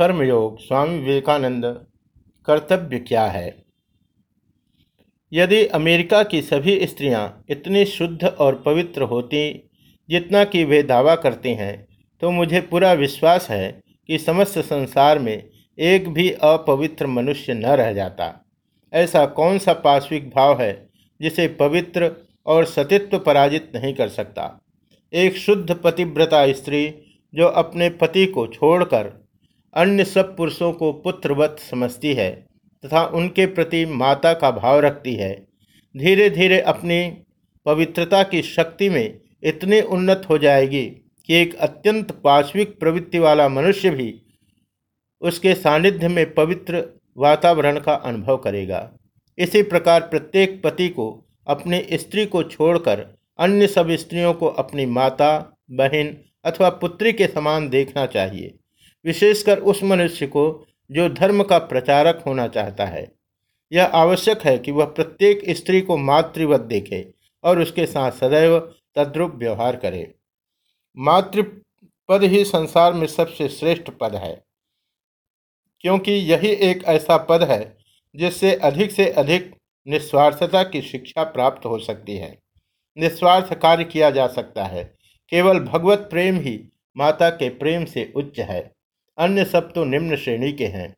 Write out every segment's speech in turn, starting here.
कर्मयोग स्वामी विवेकानंद कर्तव्य क्या है? यदि अमेरिका की सभी स्त्रियाँ इतनी शुद्ध और पवित्र होती जितना कि वे दावा करती हैं तो मुझे पूरा विश्वास है कि समस्त संसार में एक भी अपवित्र मनुष्य न रह जाता। ऐसा कौन सा पाश्विक भाव है जिसे पवित्र और सतित्व पराजित नहीं कर सकता? एक शुद्ध पतिव्रता स्त्री जो अपने पति को छोड़कर अन्य सब पुरुषों को पुत्रवत समझती है तथा उनके प्रति माता का भाव रखती है। धीरे धीरे अपनी पवित्रता की शक्ति में इतनी उन्नत हो जाएगी कि एक अत्यंत पाश्विक प्रवृत्ति वाला मनुष्य भी उसके सानिध्य में पवित्र वातावरण का अनुभव करेगा। इसी प्रकार प्रत्येक पति को अपनी स्त्री को छोड़कर अन्य सब स्त्रियों को अपनी माता, बहन अथवा पुत्री के समान देखना चाहिए। विशेषकर उस मनुष्य को जो धर्म का प्रचारक होना चाहता है। यह आवश्यक है कि वह प्रत्येक स्त्री को मातृवत देखे और उसके साथ सदैव तद्रुप व्यवहार करे। मातृपद ही संसार में सबसे श्रेष्ठ पद है, क्योंकि यही एक ऐसा पद है जिससे अधिक से अधिक निस्वार्थता की शिक्षा प्राप्त हो सकती है। निस्वार्थ कार्य किया जा सकता है, केवल भगवत प्रेम ही माता के प्रेम से उच्च है। अन्य सब तो निम्न श्रेणी के हैं।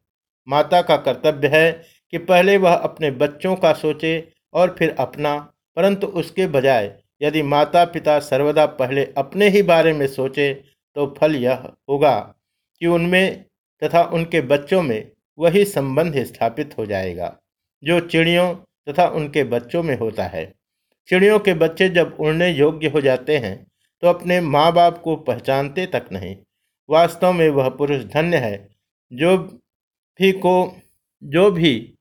माता का कर्तव्य है कि पहले वह अपने बच्चों का सोचे और फिर अपना, परंतु उसके बजाय यदि माता पिता सर्वदा पहले अपने ही बारे में सोचे तो फल यह होगा कि उनमें तथा उनके बच्चों में वही संबंध स्थापित हो जाएगा, जो चिड़ियों तथा उनके बच्चों में होता है। चिड़ियों के बच्चे जब उड़ने योग्य हो जाते हैं तो अपने माँ बाप को पहचानते तक नहीं। वास्तव में वह पुरुष धन्य है। जो भी को, जो भी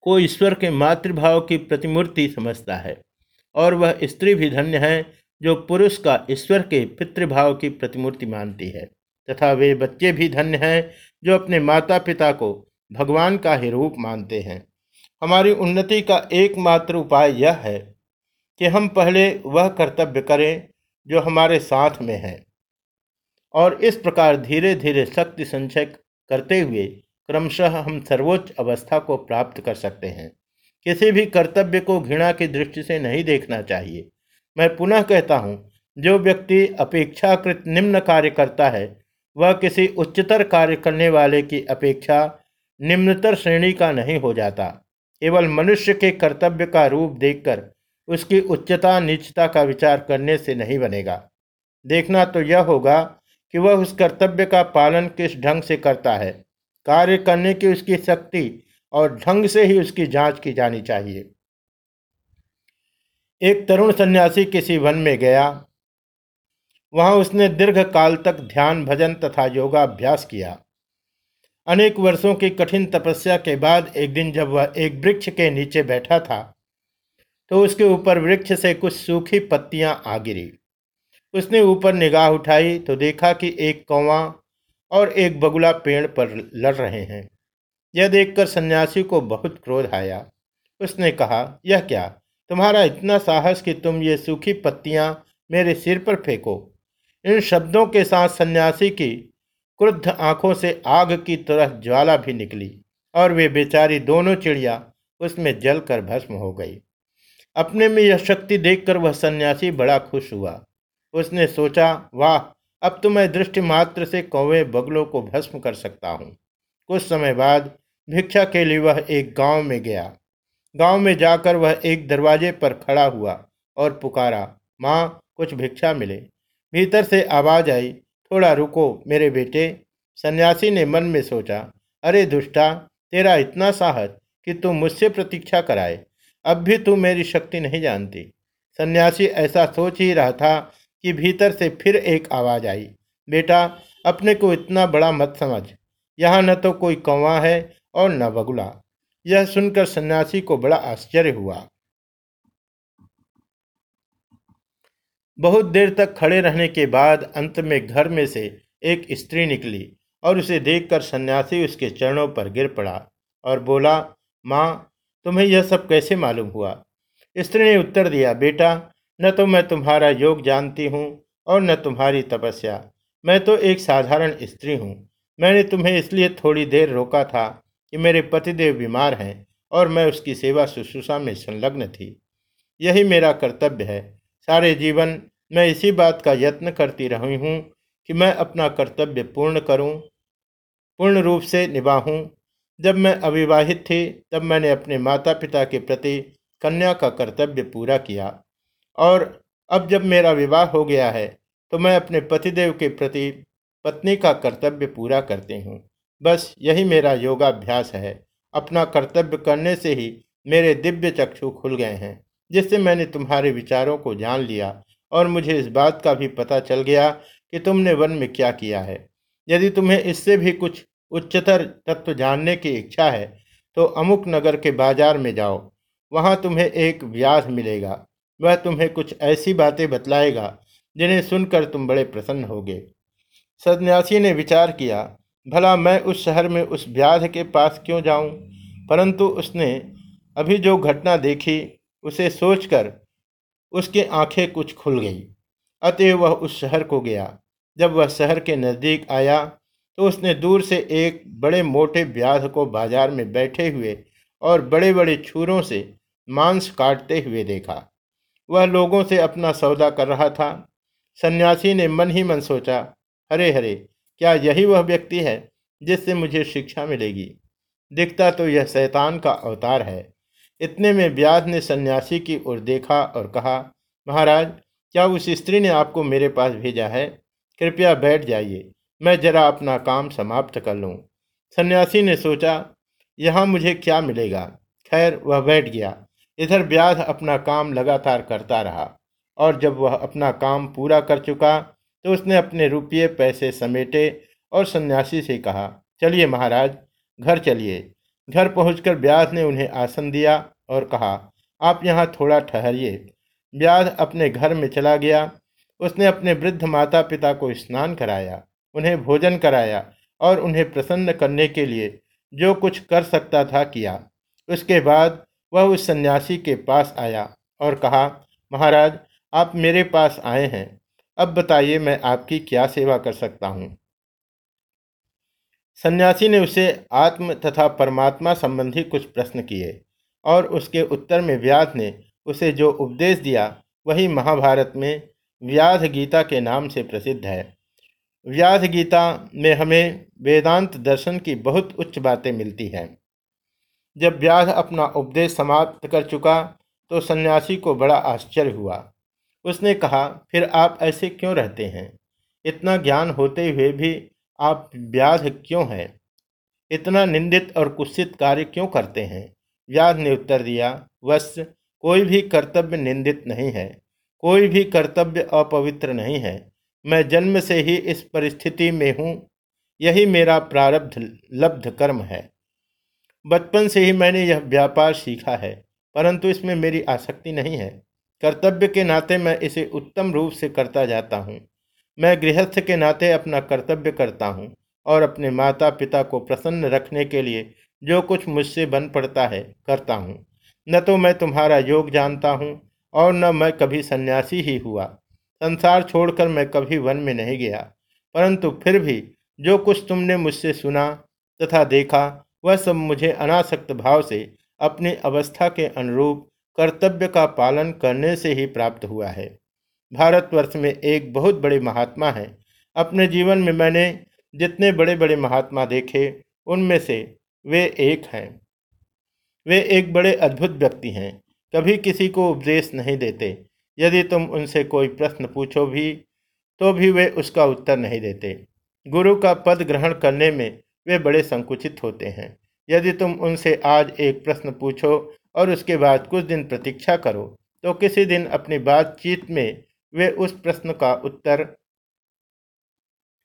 को ईश्वर के मातृभाव की प्रतिमूर्ति समझता है, और वह स्त्री भी धन्य है, जो पुरुष का ईश्वर के पितृभाव की प्रतिमूर्ति मानती है, तथा वे बच्चे भी धन्य हैं, जो अपने माता पिता को भगवान का ही रूप मानते हैं। हमारी उन्नति का एकमात्र उपाय यह है कि हम पहले वह कर्तव्य करें, जो हमारे साथ में है। और इस प्रकार धीरे धीरे शक्ति संचय करते हुए क्रमशः हम सर्वोच्च अवस्था को प्राप्त कर सकते हैं। किसी भी कर्तव्य को घृणा की दृष्टि से नहीं देखना चाहिए। मैं पुनः कहता हूँ, जो व्यक्ति अपेक्षाकृत निम्न कार्य करता है, वह किसी उच्चतर कार्य करने वाले की अपेक्षा निम्नतर श्रेणी का नहीं हो जाता। केवल मनुष्य के कर्तव्य का रूप देखकर उसकी उच्चता नीचता का विचार करने से नहीं बनेगा। देखना तो यह होगा कि वह उस कर्तव्य का पालन किस ढंग से करता है, कार्य करने की उसकी शक्ति और ढंग से ही उसकी जाँच की जानी चाहिए। एक तरुण सन्यासी किसी वन में गया। वहाँ उसने दीर्घ काल तक ध्यान, भजन तथा योगाभ्यास किया। अनेक वर्षों की कठिन तपस्या के बाद एक दिन जब वह एक वृक्ष के नीचे बैठा था तो उसके ऊपर वृक्ष से कुछ सूखी पत्तियाँ आ गिरी। उसने ऊपर निगाह उठाई तो देखा कि एक कौवा और एक बगुला पेड़ पर लड़ रहे हैं। यह देखकर सन्यासी को बहुत क्रोध आया। उसने कहा, यह क्या? तुम्हारा इतना साहस कि तुम ये सूखी पत्तियाँ मेरे सिर पर फेंको। इन शब्दों के साथ सन्यासी की क्रुद्ध आँखों से आग की तरह ज्वाला भी निकली और वे बेचारी दोनों चिड़िया उसमें जलकर भस्म हो गई। अपने में यह शक्ति देखकर वह सन्यासी बड़ा खुश हुआ। उसने सोचा, वाह, अब तो मैं दृष्टि मात्र से कौवे बगलों को भस्म कर सकता हूँ। कुछ समय बाद भिक्षा के लिए वह एक गाँव में गया। गाँव में जाकर वह एक दरवाजे पर खड़ा हुआ और पुकारा, माँ, कुछ भिक्षा मिले। भीतर से आवाज़ आई, थोड़ा रुको मेरे बेटे। सन्यासी ने मन में सोचा, अरे दुष्टा, तेरा इतना साहस कि तू मुझसे प्रतीक्षा कराए। अब भी तू मेरी शक्ति नहीं जानती। सन्यासी ऐसा सोच ही रहा था कि भीतर से फिर एक आवाज़ आई, बेटा, अपने को इतना बड़ा मत समझ। यहाँ न तो कोई कौवा है और न बगुला। यह सुनकर सन्यासी को बड़ा आश्चर्य हुआ। बहुत देर तक खड़े रहने के बाद अंत में घर में से एक स्त्री निकली और उसे देखकर सन्यासी उसके चरणों पर गिर पड़ा और बोला, माँ, तुम्हें यह सब कैसे मालूम हुआ? स्त्री ने उत्तर दिया, बेटा न तो मैं तुम्हारा योग जानती हूँ और न तुम्हारी तपस्या। मैं तो एक साधारण स्त्री हूँ। मैंने तुम्हें इसलिए थोड़ी देर रोका था कि मेरे पतिदेव बीमार हैं और मैं उसकी सेवा शुश्रूषा में संलग्न थी। यही मेरा कर्तव्य है। सारे जीवन मैं इसी बात का यत्न करती रही हूँ कि मैं अपना कर्तव्य पूर्ण करूँ, पूर्ण रूप से निभाऊँ। जब मैं अविवाहित थी, तब मैंने अपने माता पिता के प्रति कन्या का कर्तव्य पूरा किया। और अब जब मेरा विवाह हो गया है तो मैं अपने पतिदेव के प्रति पत्नी का कर्तव्य पूरा करती हूँ। बस यही मेरा योगाभ्यास है। अपना कर्तव्य करने से ही मेरे दिव्य चक्षु खुल गए हैं, जिससे मैंने तुम्हारे विचारों को जान लिया और मुझे इस बात का भी पता चल गया कि तुमने वन में क्या किया है। यदि तुम्हें इससे भी कुछ उच्चतर तत्व जानने की इच्छा है तो अमुक नगर के बाज़ार में जाओ। वहाँ तुम्हें एक व्याध मिलेगा। वह तुम्हें कुछ ऐसी बातें बतलाएगा, जिन्हें सुनकर तुम बड़े प्रसन्न होगे। सन्यासी ने विचार किया, भला मैं उस शहर में उस व्याध के पास क्यों जाऊँ? परंतु उसने अभी जो घटना देखी, उसे सोचकर उसके आँखें कुछ खुल गई। अतएव वह उस शहर को गया। जब वह शहर के नज़दीक आया तो उसने दूर से एक बड़े मोटे व्याध को बाज़ार में बैठे हुए और बड़े बड़े छूरों से मांस काटते हुए देखा। वह लोगों से अपना सौदा कर रहा था। सन्यासी ने मन ही मन सोचा, हरे हरे, क्या यही वह व्यक्ति है जिससे मुझे शिक्षा मिलेगी? दिखता तो यह शैतान का अवतार है। इतने में व्याध ने सन्यासी की ओर देखा और कहा, महाराज, क्या उस स्त्री ने आपको मेरे पास भेजा है? कृपया बैठ जाइए, मैं जरा अपना काम समाप्त कर लूँ। सन्यासी ने सोचा, यहाँ मुझे क्या मिलेगा? खैर, वह बैठ गया। इधर व्याध अपना काम लगातार करता रहा और जब वह अपना काम पूरा कर चुका तो उसने अपने रुपये पैसे समेटे और सन्यासी से कहा, चलिए महाराज, घर चलिए। घर पहुंचकर व्याध ने उन्हें आसन दिया और कहा, आप यहाँ थोड़ा ठहरिए। व्याध अपने घर में चला गया। उसने अपने वृद्ध माता पिता को स्नान कराया, उन्हें भोजन कराया और उन्हें प्रसन्न करने के लिए जो कुछ कर सकता था किया। उसके बाद वह उस सन्यासी के पास आया और कहा, महाराज, आप मेरे पास आए हैं। अब बताइए मैं आपकी क्या सेवा कर सकता हूँ? सन्यासी ने उसे आत्म तथा परमात्मा संबंधी कुछ प्रश्न किए और उसके उत्तर में व्याध ने उसे जो उपदेश दिया, वही महाभारत में व्याध गीता के नाम से प्रसिद्ध है। व्याध गीता में हमें वेदांत दर्शन की बहुत उच्च बातें मिलती हैं। जब व्याध अपना उपदेश समाप्त कर चुका तो सन्यासी को बड़ा आश्चर्य हुआ। उसने कहा, फिर आप ऐसे क्यों रहते हैं? इतना ज्ञान होते हुए भी आप व्याध क्यों हैं? इतना निंदित और कुत्सित कार्य क्यों करते हैं? व्याध ने उत्तर दिया वश कोई भी कर्तव्य निंदित नहीं है। कोई भी कर्तव्य अपवित्र नहीं है। मैं जन्म से ही इस परिस्थिति में हूँ। यही मेरा प्रारब्ध, लब्ध कर्म है। बचपन से ही मैंने यह व्यापार सीखा है, परंतु इसमें मेरी आसक्ति नहीं है। कर्तव्य के नाते मैं इसे उत्तम रूप से करता जाता हूँ। मैं गृहस्थ के नाते अपना कर्तव्य करता हूँ और अपने माता पिता को प्रसन्न रखने के लिए जो कुछ मुझसे बन पड़ता है, करता हूँ। न तो मैं तुम्हारा योग जानता हूँ और न मैं कभी सन्यासी ही हुआ। संसार छोड़कर मैं कभी वन में नहीं गया, परंतु फिर भी जो कुछ तुमने मुझसे सुना तथा देखा वह सब मुझे अनासक्त भाव से अपनी अवस्था के अनुरूप कर्तव्य का पालन करने से ही प्राप्त हुआ है। भारतवर्ष में एक बहुत बड़े महात्मा हैं। अपने जीवन में मैंने जितने बड़े बड़े महात्मा देखे, उनमें से वे एक हैं। वे एक बड़े अद्भुत व्यक्ति हैं। कभी किसी को उपदेश नहीं देते। यदि तुम उनसे कोई प्रश्न पूछो भी तो भी वे उसका उत्तर नहीं देते। गुरु का पद ग्रहण करने में वे बड़े संकुचित होते हैं। यदि तुम उनसे आज एक प्रश्न पूछो और उसके बाद कुछ दिन प्रतीक्षा करो तो किसी दिन अपनी बातचीत में वे उस प्रश्न का उत्तर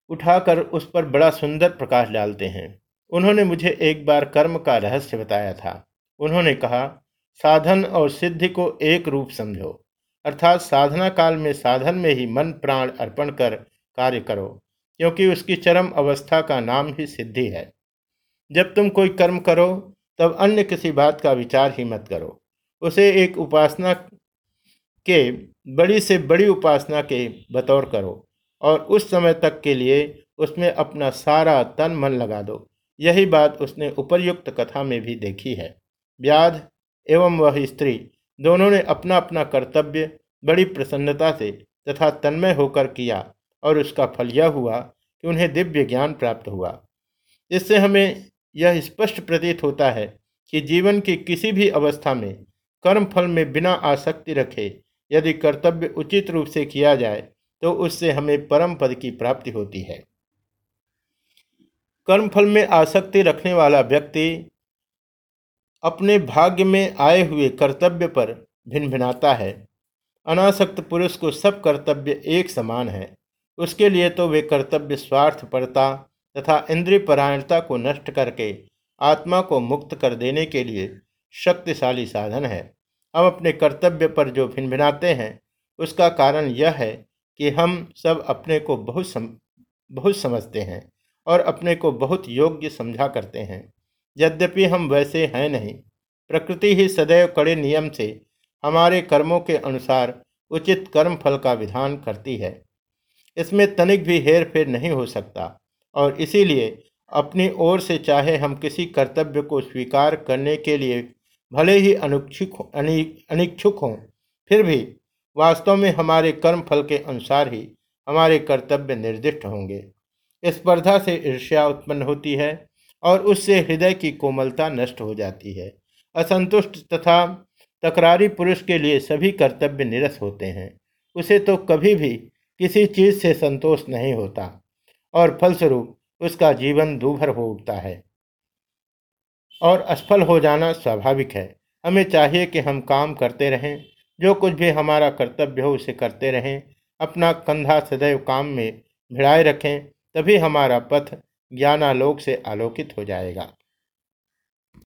उठाकर उस पर बड़ा सुंदर प्रकाश डालते हैं। उन्होंने मुझे एक बार कर्म का रहस्य बताया था। उन्होंने कहा, साधन और सिद्धि को एक रूप समझो, अर्थात साधना काल में साधन में ही मन प्राण अर्पण कर कार्य करो। क्योंकि उसकी चरम अवस्था का नाम ही सिद्धि है। जब तुम कोई कर्म करो, तब अन्य किसी बात का विचार ही मत करो। उसे एक उपासना के, बड़ी से बड़ी उपासना के बतौर करो और उस समय तक के लिए उसमें अपना सारा तन मन लगा दो। यही बात उसने उपर्युक्त कथा में भी देखी है। व्याध एवं वह स्त्री दोनों ने अपना अपना कर्तव्य बड़ी प्रसन्नता से तथा तन्मय होकर किया। और उसका फल यह हुआ कि उन्हें दिव्य ज्ञान प्राप्त हुआ। इससे हमें यह स्पष्ट प्रतीत होता है कि जीवन की किसी भी अवस्था में कर्म फल में बिना आसक्ति रखे यदि कर्तव्य उचित रूप से किया जाए तो उससे हमें परम पद की प्राप्ति होती है। कर्म फल में आसक्ति रखने वाला व्यक्ति अपने भाग्य में आए हुए कर्तव्य पर भिन भिनाता है। अनासक्त पुरुष को सब कर्तव्य एक समान है। उसके लिए तो वे कर्तव्य स्वार्थपरता तथा इंद्रिय परायणता को नष्ट करके आत्मा को मुक्त कर देने के लिए शक्तिशाली साधन है। हम अपने कर्तव्य पर जो भिनभिनाते हैं उसका कारण यह है कि हम सब अपने को बहुत सम, बहुत समझते हैं और अपने को बहुत योग्य समझा करते हैं। यद्यपि हम वैसे हैं नहीं प्रकृति ही सदैव कड़े नियम से हमारे कर्मों के अनुसार उचित कर्म फल का विधान करती है। इसमें तनिक भी हेर फेर नहीं हो सकता। और इसीलिए अपनी ओर से चाहे हम किसी कर्तव्य को स्वीकार करने के लिए भले ही अनुच्छुक अनिच्छुक हों, फिर भी वास्तव में हमारे कर्म फल के अनुसार ही हमारे कर्तव्य निर्दिष्ट होंगे। स्पर्धा से ईर्ष्या उत्पन्न होती है और उससे हृदय की कोमलता नष्ट हो जाती है। असंतुष्ट तथा तकरारी पुरुष के लिए सभी कर्तव्य निरस होते हैं। उसे तो कभी भी किसी चीज़ से संतोष नहीं होता और फलस्वरूप उसका जीवन दूभर हो उठता है। और असफल हो जाना स्वाभाविक है। हमें चाहिए कि हम काम करते रहें, जो कुछ भी हमारा कर्तव्य हो उसे करते रहें, अपना कंधा सदैव काम में भिड़ाए रखें, तभी हमारा पथ ज्ञानालोक से आलोकित हो जाएगा।